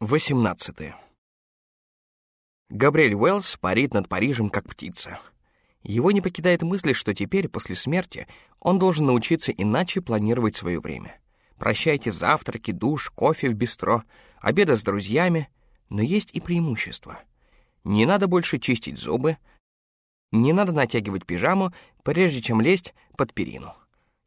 18. Габриэль Уэллс парит над Парижем как птица. Его не покидает мысль, что теперь, после смерти, он должен научиться иначе планировать свое время. Прощайте завтраки, душ, кофе в бистро, обеды с друзьями, но есть и преимущества. Не надо больше чистить зубы, не надо натягивать пижаму, прежде чем лезть под перину.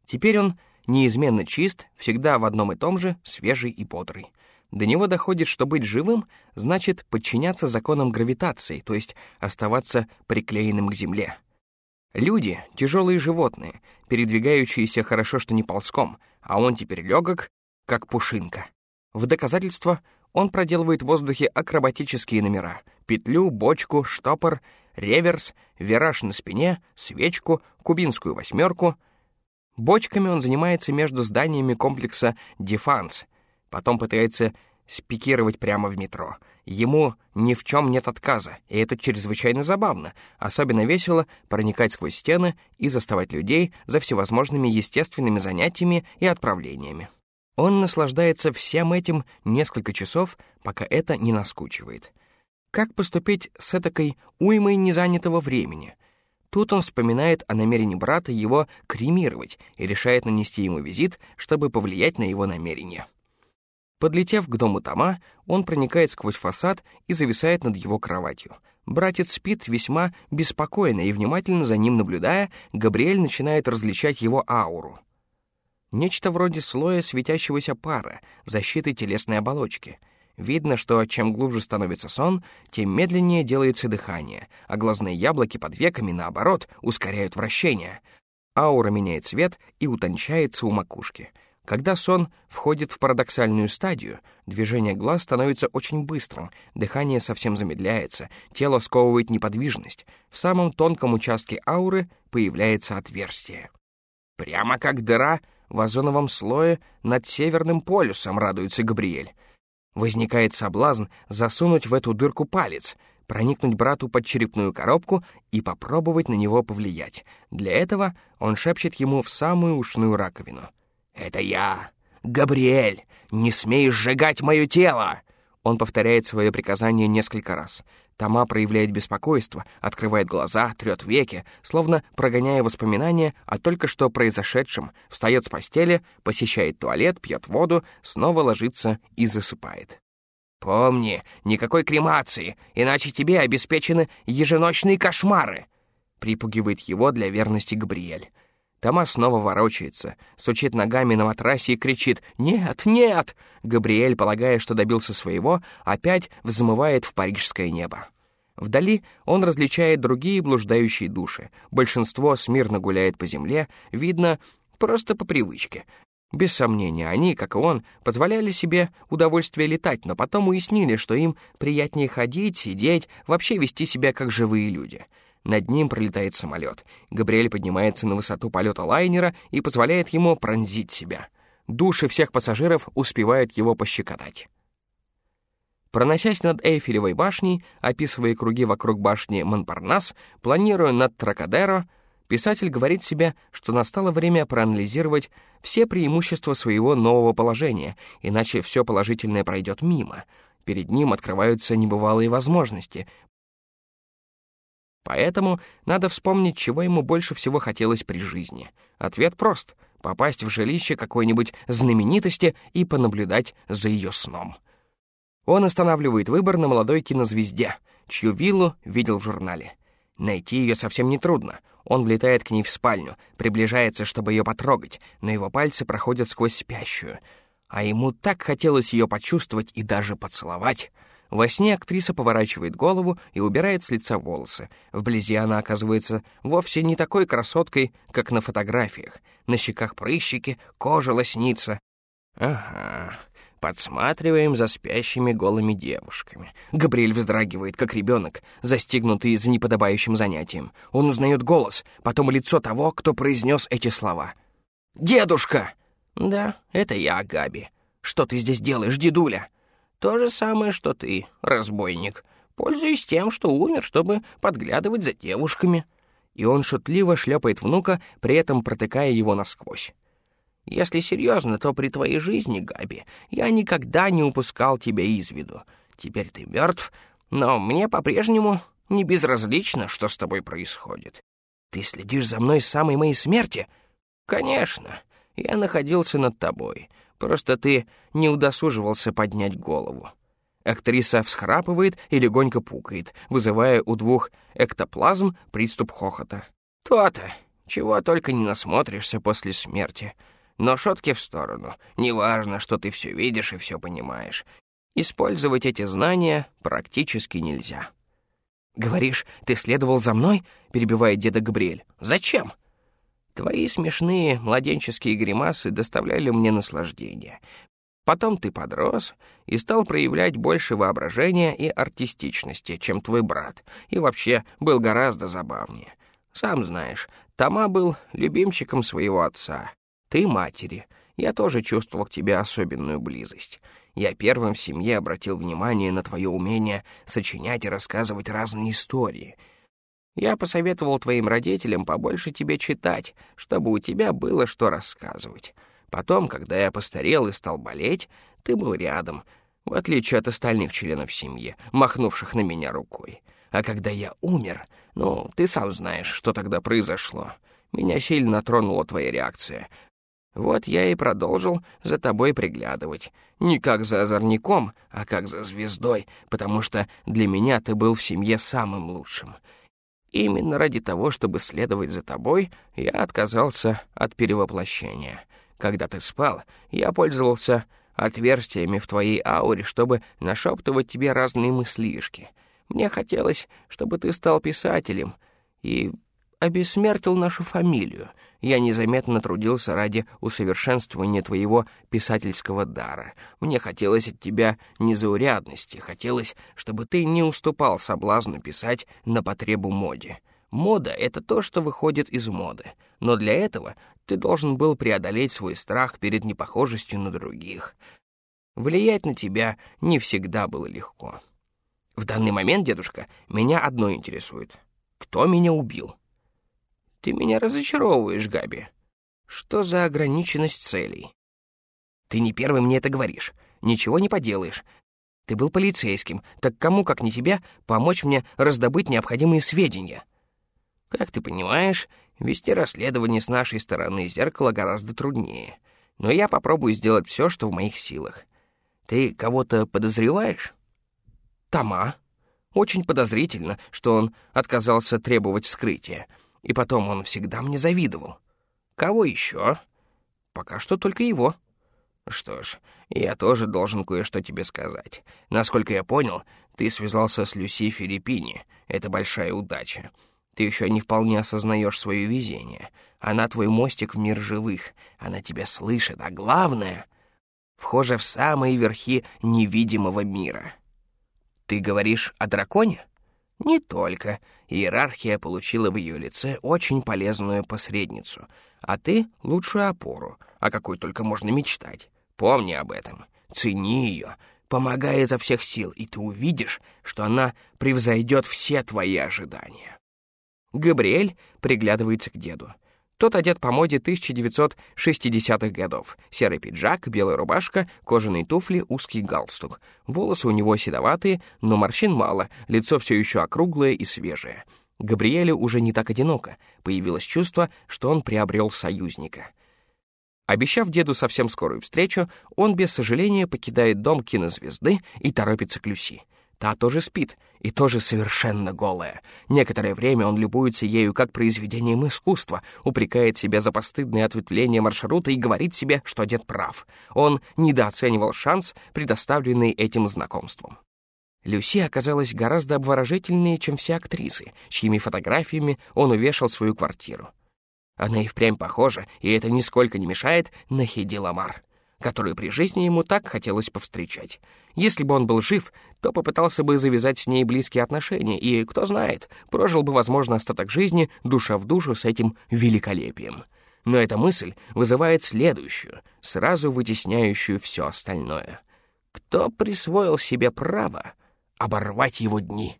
Теперь он неизменно чист, всегда в одном и том же, свежий и бодрый — до него доходит, что быть живым значит подчиняться законам гравитации, то есть оставаться приклеенным к Земле. Люди — тяжелые животные, передвигающиеся хорошо, что не ползком, а он теперь легок, как пушинка. В доказательство он проделывает в воздухе акробатические номера — петлю, бочку, штопор, реверс, вираж на спине, свечку, кубинскую восьмерку. Бочками он занимается между зданиями комплекса «Дефанс», Потом пытается спикировать прямо в метро. Ему ни в чем нет отказа, и это чрезвычайно забавно. Особенно весело проникать сквозь стены и заставать людей за всевозможными естественными занятиями и отправлениями. Он наслаждается всем этим несколько часов, пока это не наскучивает. Как поступить с этакой уймой незанятого времени? Тут он вспоминает о намерении брата его кремировать и решает нанести ему визит, чтобы повлиять на его намерение. Подлетев к дому Тома, он проникает сквозь фасад и зависает над его кроватью. Братец спит весьма беспокойно, и, внимательно за ним наблюдая, Габриэль начинает различать его ауру. Нечто вроде слоя светящегося пара, защиты телесной оболочки. Видно, что чем глубже становится сон, тем медленнее делается дыхание, а глазные яблоки под веками, наоборот, ускоряют вращение. Аура меняет цвет и утончается у макушки — когда сон входит в парадоксальную стадию, движение глаз становится очень быстрым, дыхание совсем замедляется, тело сковывает неподвижность, в самом тонком участке ауры появляется отверстие. Прямо как дыра в озоновом слое над Северным полюсом, радуется Габриэль. Возникает соблазн засунуть в эту дырку палец, проникнуть брату под черепную коробку и попробовать на него повлиять. Для этого он шепчет ему в самую ушную раковину — «Это я, Габриэль! Не смей сжигать мое тело!» Он повторяет свое приказание несколько раз. Тома проявляет беспокойство, открывает глаза, трет веки, словно прогоняя воспоминания о только что произошедшем, встает с постели, посещает туалет, пьет воду, снова ложится и засыпает. «Помни, никакой кремации, иначе тебе обеспечены еженочные кошмары!» припугивает его для верности Габриэль. Тома снова ворочается, сучит ногами на матрасе и кричит «Нет, нет!». Габриэль, полагая, что добился своего, опять взмывает в парижское небо. Вдали он различает другие блуждающие души. Большинство смирно гуляет по земле, видно, просто по привычке. Без сомнения, они, как и он, позволяли себе удовольствие летать, но потом уяснили, что им приятнее ходить, сидеть, вообще вести себя как живые люди — над ним пролетает самолет. Габриэль поднимается на высоту полета лайнера и позволяет ему пронзить себя. Души всех пассажиров успевают его пощекотать. Проносясь над Эйфелевой башней, описывая круги вокруг башни Монпарнас, планируя над Тракадеро, писатель говорит себе, что настало время проанализировать все преимущества своего нового положения, иначе все положительное пройдет мимо. Перед ним открываются небывалые возможности, Поэтому надо вспомнить, чего ему больше всего хотелось при жизни. Ответ прост — попасть в жилище какой-нибудь знаменитости и понаблюдать за ее сном. Он останавливает выбор на молодой кинозвезде, чью виллу видел в журнале. Найти ее совсем нетрудно. Он влетает к ней в спальню, приближается, чтобы ее потрогать, но его пальцы проходят сквозь спящую. А ему так хотелось ее почувствовать и даже поцеловать — во сне актриса поворачивает голову и убирает с лица волосы. Вблизи она оказывается вовсе не такой красоткой, как на фотографиях. На щеках прыщики, кожа лоснится. Ага, подсматриваем за спящими голыми девушками. Габриэль вздрагивает, как ребенок, застигнутый за неподобающим занятием. Он узнает голос, потом лицо того, кто произнес эти слова. «Дедушка!» «Да, это я, Габи. Что ты здесь делаешь, дедуля?» То же самое, что ты, разбойник. Пользуясь тем, что умер, чтобы подглядывать за девушками». И он шутливо шлепает внука, при этом протыкая его насквозь. Если серьезно, то при твоей жизни, Габи, я никогда не упускал тебя из виду. Теперь ты мертв, но мне по-прежнему не безразлично, что с тобой происходит. Ты следишь за мной с самой моей смерти? Конечно. Я находился над тобой. Просто ты не удосуживался поднять голову. Актриса всхрапывает и легонько пукает, вызывая у двух эктоплазм приступ хохота. То-то, чего только не насмотришься после смерти. Но шутки в сторону. Неважно, что ты все видишь и все понимаешь. Использовать эти знания практически нельзя. «Говоришь, ты следовал за мной?» — перебивает деда Габриэль. «Зачем?» «Твои смешные младенческие гримасы доставляли мне наслаждение. Потом ты подрос и стал проявлять больше воображения и артистичности, чем твой брат, и вообще был гораздо забавнее. Сам знаешь, Тома был любимчиком своего отца, ты матери. Я тоже чувствовал к тебе особенную близость. Я первым в семье обратил внимание на твое умение сочинять и рассказывать разные истории. Я посоветовал твоим родителям побольше тебе читать, чтобы у тебя было что рассказывать. Потом, когда я постарел и стал болеть, ты был рядом, в отличие от остальных членов семьи, махнувших на меня рукой. А когда я умер, ну, ты сам знаешь, что тогда произошло. Меня сильно тронула твоя реакция. Вот я и продолжил за тобой приглядывать. Не как за озорником, а как за звездой, потому что для меня ты был в семье самым лучшим. Именно ради того, чтобы следовать за тобой, я отказался от перевоплощения. Когда ты спал, я пользовался отверстиями в твоей ауре, чтобы нашептывать тебе разные мыслишки. Мне хотелось, чтобы ты стал писателем и обессмертил нашу фамилию — я незаметно трудился ради усовершенствования твоего писательского дара. Мне хотелось от тебя незаурядности, хотелось, чтобы ты не уступал соблазну писать на потребу моде. Мода — это то, что выходит из моды, но для этого ты должен был преодолеть свой страх перед непохожестью на других. Влиять на тебя не всегда было легко. В данный момент, дедушка, меня одно интересует. Кто меня убил? Ты меня разочаровываешь, Габи. Что за ограниченность целей? Ты не первый мне это говоришь. Ничего не поделаешь. Ты был полицейским, так кому, как не тебя, помочь мне раздобыть необходимые сведения? Как ты понимаешь, вести расследование с нашей стороны зеркала гораздо труднее. Но я попробую сделать все, что в моих силах. Ты кого-то подозреваешь? Тома. Очень подозрительно, что он отказался требовать вскрытия. И потом он всегда мне завидовал. Кого еще? Пока что только его. Что ж, я тоже должен кое-что тебе сказать. Насколько я понял, ты связался с Люси Филиппини. Это большая удача. Ты еще не вполне осознаешь свое везение. Она твой мостик в мир живых. Она тебя слышит, а главное — вхожа в самые верхи невидимого мира. Ты говоришь о драконе? Не только. Иерархия получила в ее лице очень полезную посредницу, а ты — лучшую опору, о какой только можно мечтать. Помни об этом, цени ее, помогай изо всех сил, и ты увидишь, что она превзойдет все твои ожидания. Габриэль приглядывается к деду. Тот одет по моде 1960-х годов. Серый пиджак, белая рубашка, кожаные туфли, узкий галстук. Волосы у него седоватые, но морщин мало, лицо все еще округлое и свежее. Габриэлю уже не так одиноко. Появилось чувство, что он приобрел союзника. Обещав деду совсем скорую встречу, он без сожаления покидает дом кинозвезды и торопится к Люси. Та тоже спит, и тоже совершенно голая. Некоторое время он любуется ею как произведением искусства, упрекает себя за постыдное ответвление маршрута и говорит себе, что дед прав. Он недооценивал шанс, предоставленный этим знакомством. Люси оказалась гораздо обворожительнее, чем все актрисы, чьими фотографиями он увешал свою квартиру. Она и впрямь похожа, и это нисколько не мешает на Хеди Ламар которую при жизни ему так хотелось повстречать. Если бы он был жив, то попытался бы завязать с ней близкие отношения и, кто знает, прожил бы, возможно, остаток жизни душа в душу с этим великолепием. Но эта мысль вызывает следующую, сразу вытесняющую все остальное. Кто присвоил себе право оборвать его дни?